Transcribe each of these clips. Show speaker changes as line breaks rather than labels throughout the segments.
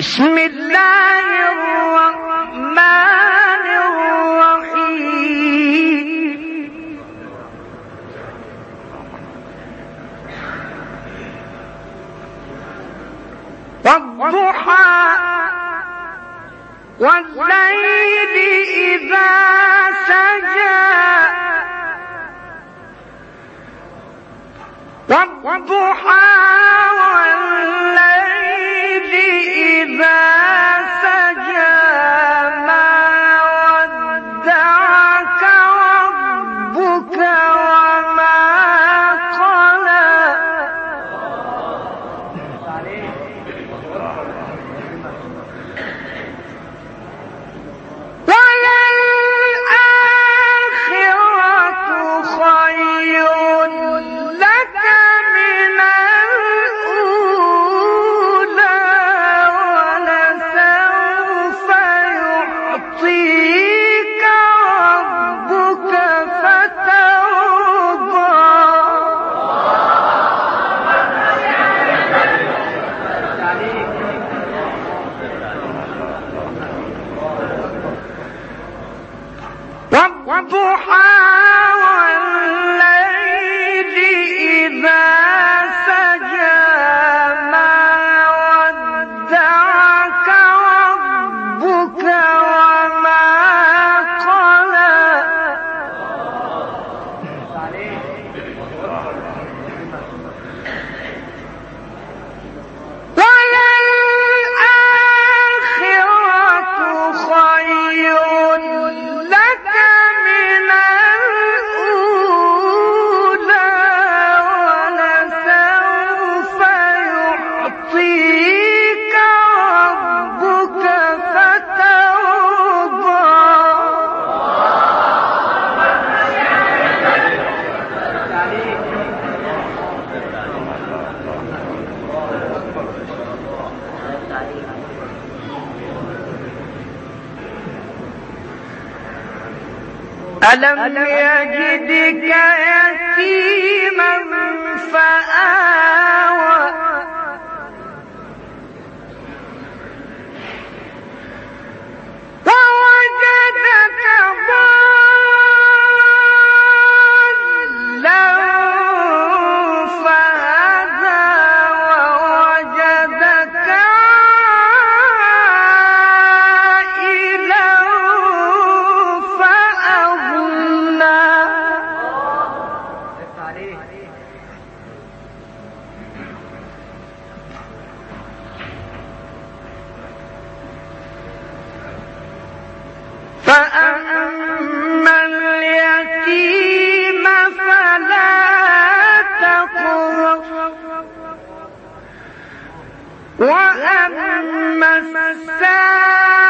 بسم الله الرحمن الرحيم. والضحى والليل إذا سجى. والضحى والليل ألم يجدك يتيما فآوى وأما الساعة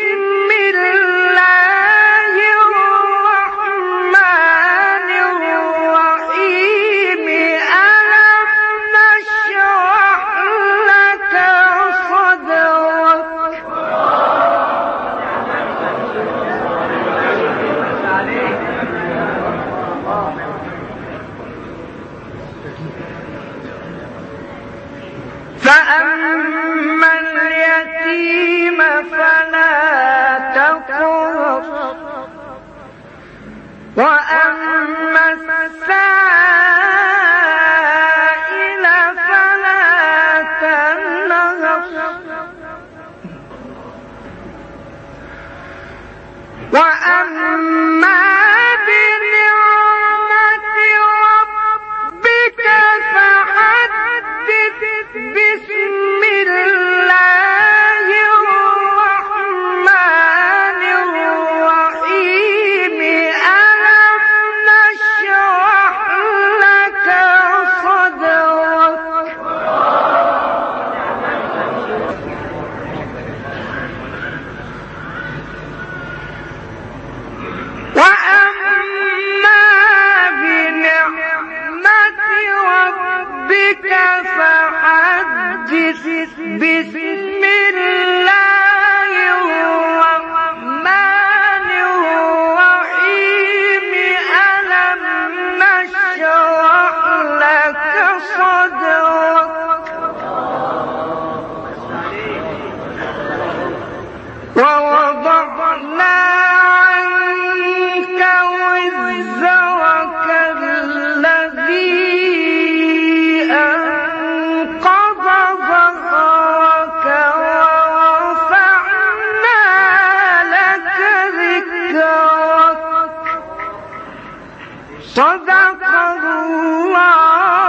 صدق الله